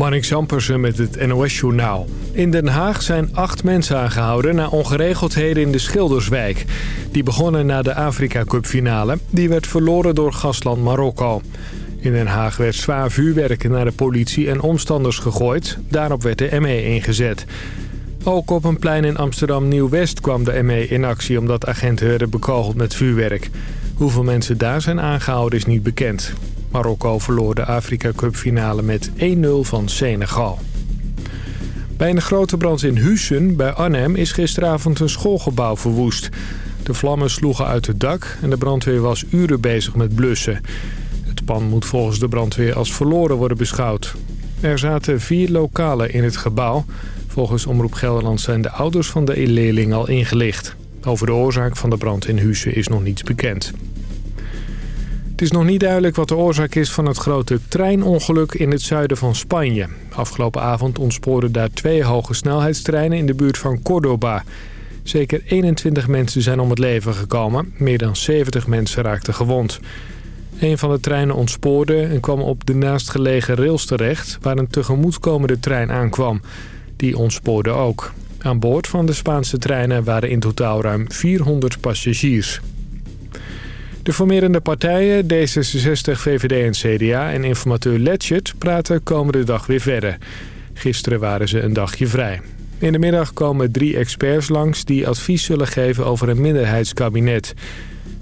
Marnik Zampersen met het NOS-journaal. In Den Haag zijn acht mensen aangehouden na ongeregeldheden in de Schilderswijk. Die begonnen na de Afrika Cup finale. Die werd verloren door gastland Marokko. In Den Haag werd zwaar vuurwerk naar de politie en omstanders gegooid. Daarop werd de ME ingezet. Ook op een plein in Amsterdam Nieuw-West kwam de ME in actie... omdat agenten werden bekogeld met vuurwerk. Hoeveel mensen daar zijn aangehouden is niet bekend. Marokko verloor de Afrika Cup finale met 1-0 van Senegal. Bij een grote brand in Hussen bij Arnhem is gisteravond een schoolgebouw verwoest. De vlammen sloegen uit het dak en de brandweer was uren bezig met blussen. Het pand moet volgens de brandweer als verloren worden beschouwd. Er zaten vier lokalen in het gebouw. Volgens Omroep Gelderland zijn de ouders van de leerling al ingelicht. Over de oorzaak van de brand in Hussen is nog niets bekend. Het is nog niet duidelijk wat de oorzaak is van het grote treinongeluk in het zuiden van Spanje. Afgelopen avond ontspoorden daar twee hoge snelheidstreinen in de buurt van Cordoba. Zeker 21 mensen zijn om het leven gekomen. Meer dan 70 mensen raakten gewond. Een van de treinen ontspoorde en kwam op de naastgelegen rails terecht... waar een tegemoetkomende trein aankwam. Die ontspoorde ook. Aan boord van de Spaanse treinen waren in totaal ruim 400 passagiers. De partijen D66, VVD en CDA en informateur Letchert praten komende dag weer verder. Gisteren waren ze een dagje vrij. In de middag komen drie experts langs die advies zullen geven over een minderheidskabinet.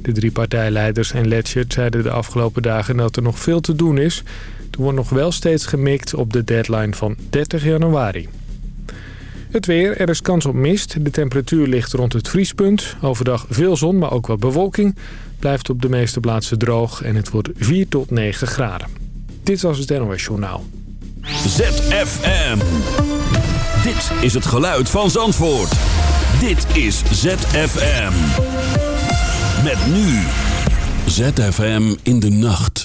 De drie partijleiders en Letchert zeiden de afgelopen dagen dat er nog veel te doen is. Er wordt nog wel steeds gemikt op de deadline van 30 januari. Het weer, er is kans op mist. De temperatuur ligt rond het vriespunt. Overdag veel zon, maar ook wat bewolking. Blijft op de meeste plaatsen droog en het wordt 4 tot 9 graden. Dit was het NOS Journaal. ZFM. Dit is het geluid van Zandvoort. Dit is ZFM. Met nu. ZFM in de nacht.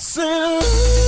I.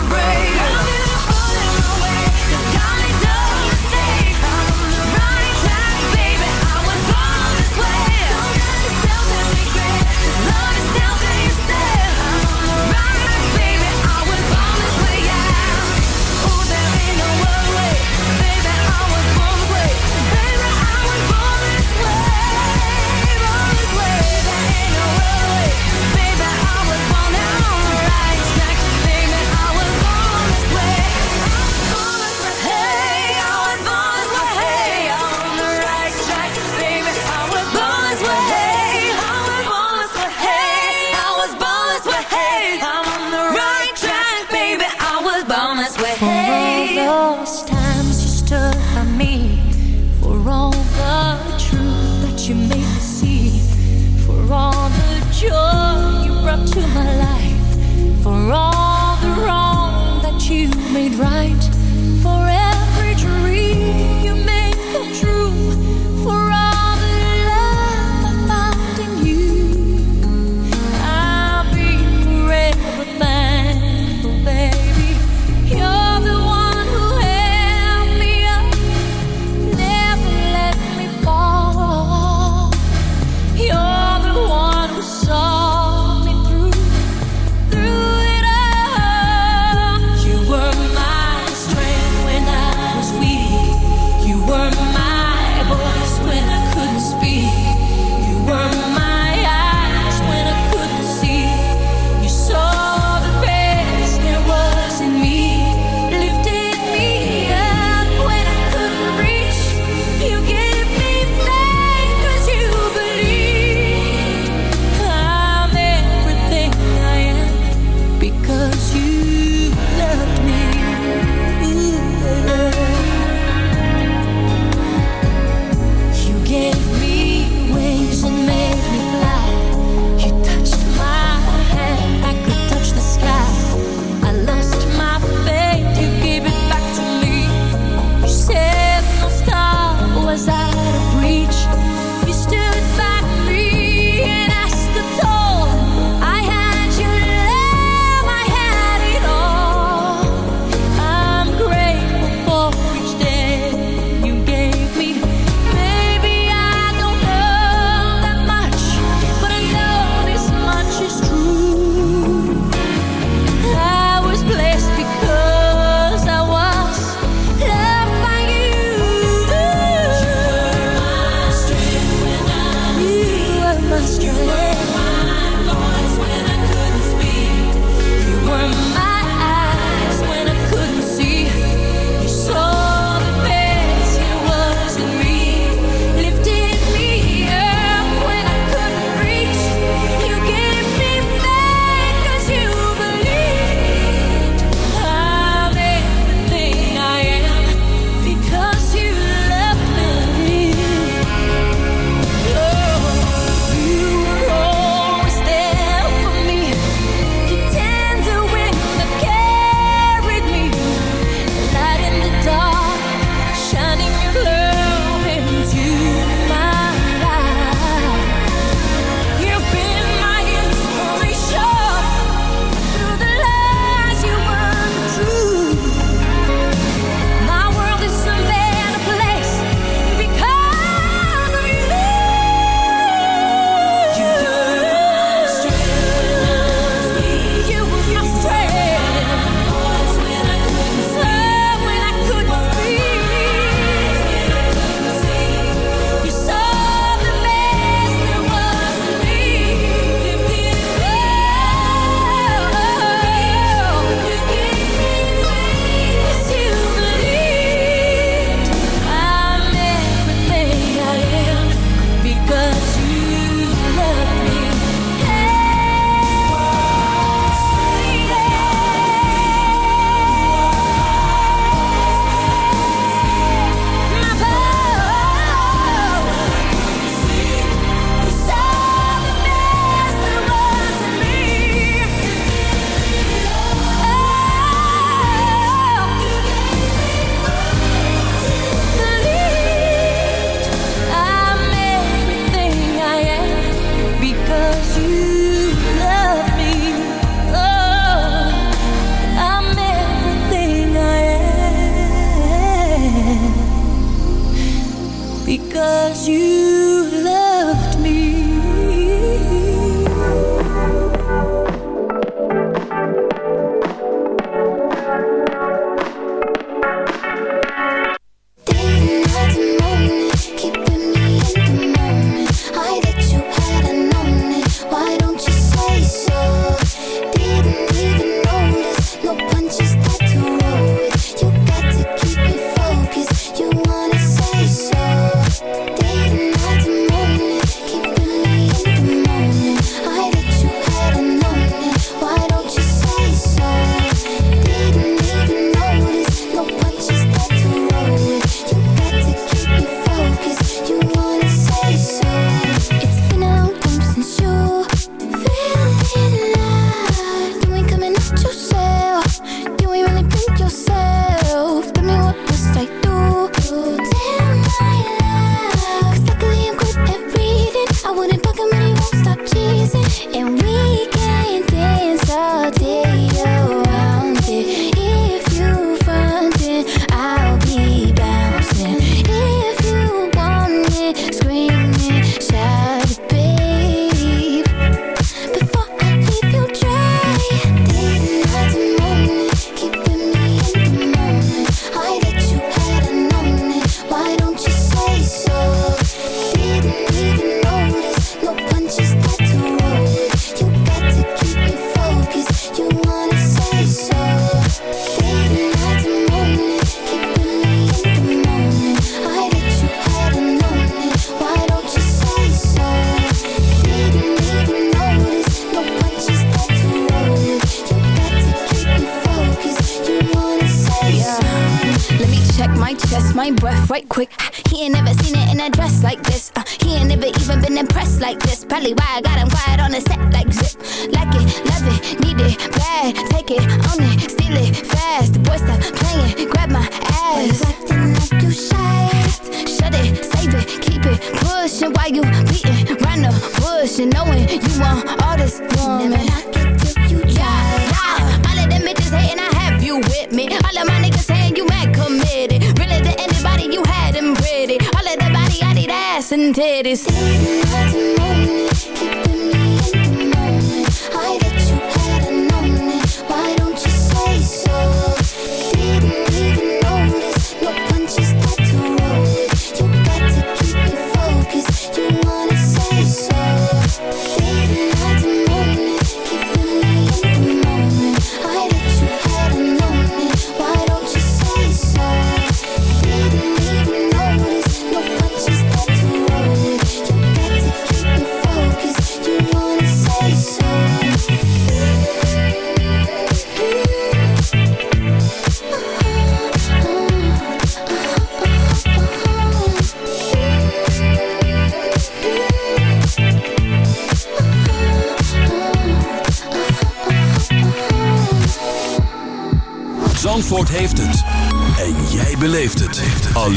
brave.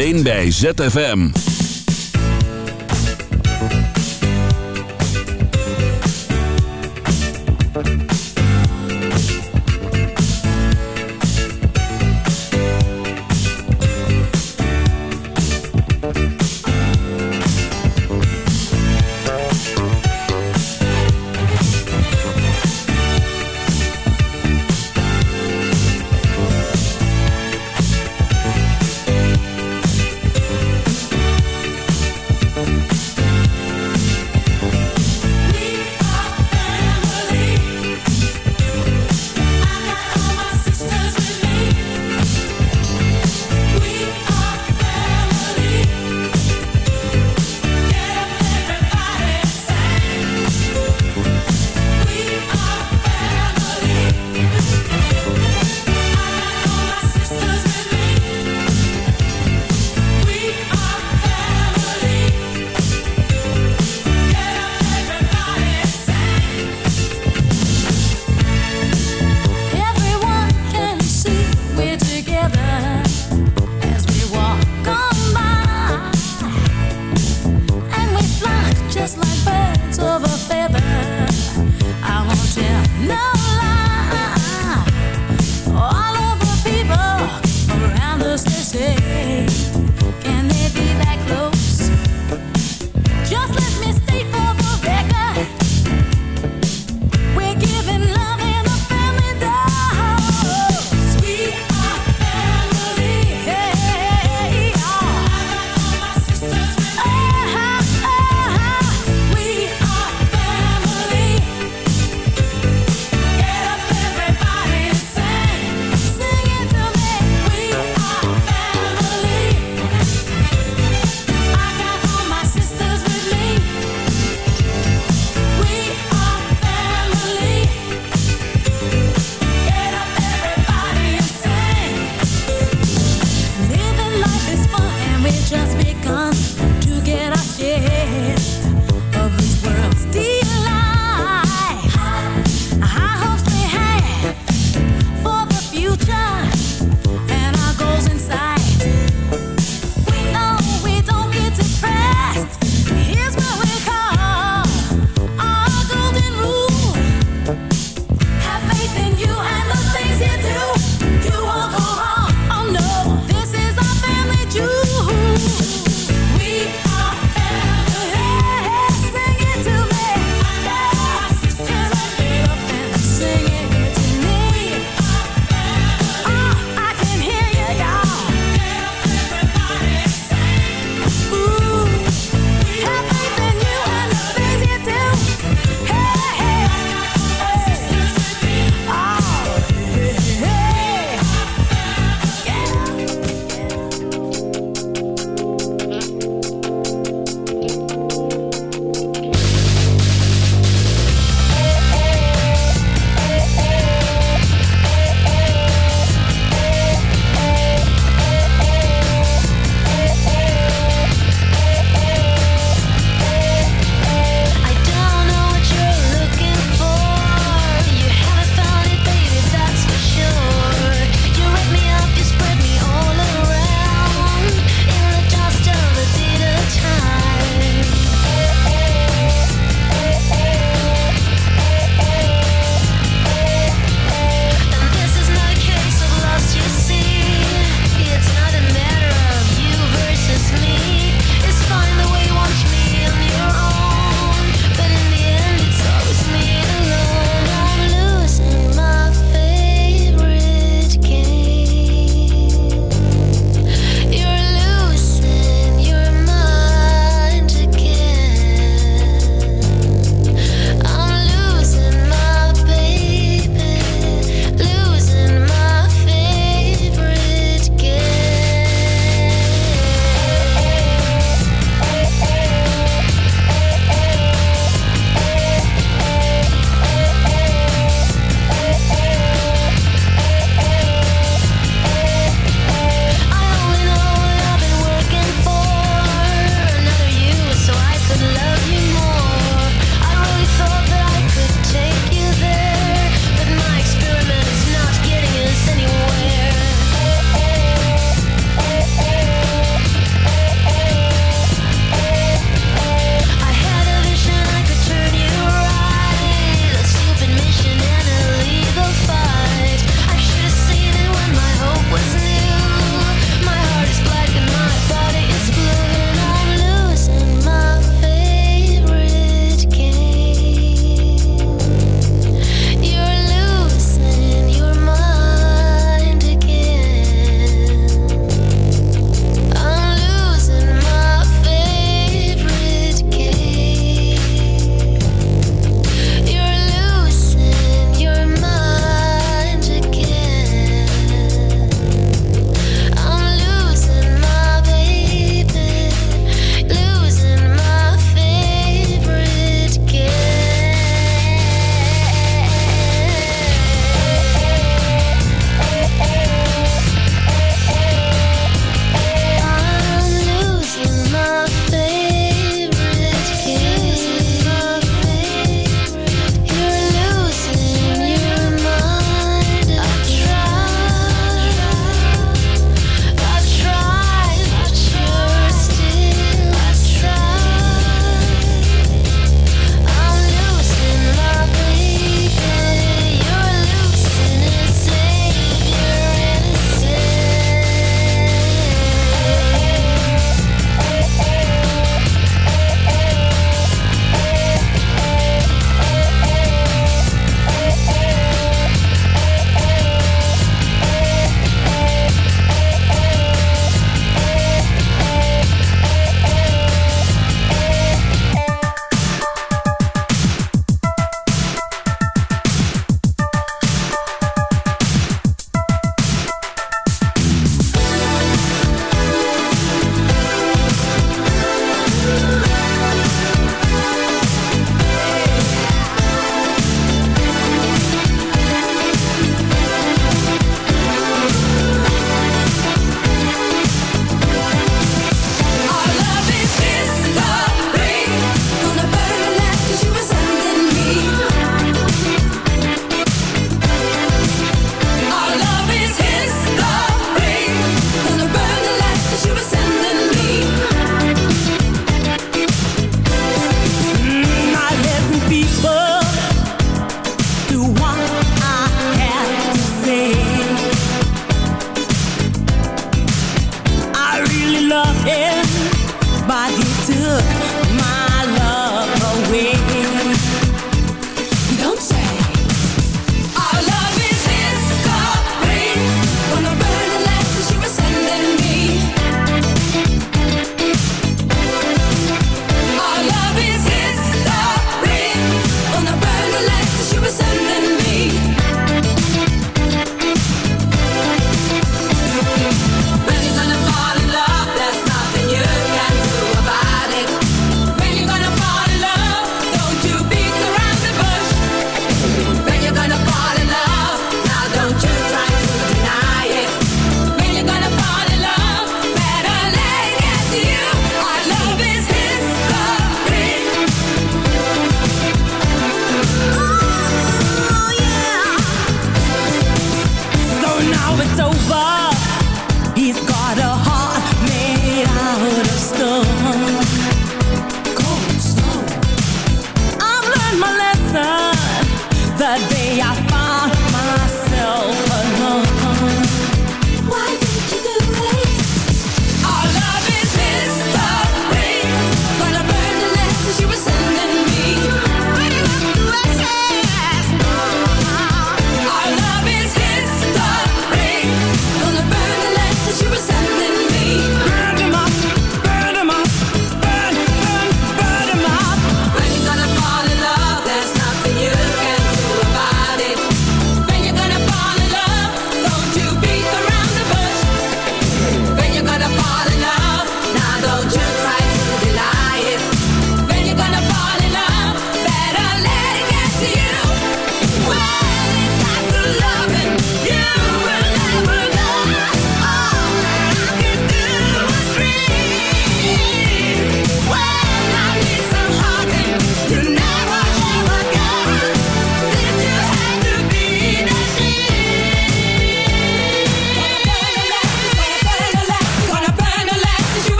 Alleen bij ZFM.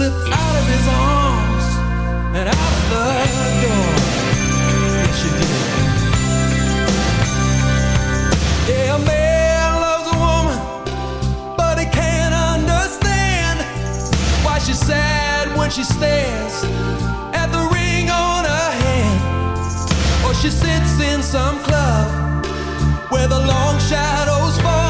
slipped out of his arms and out the door. Yes, she did. Yeah, a man loves a woman, but he can't understand why she's sad when she stares at the ring on her hand, or she sits in some club where the long shadows fall.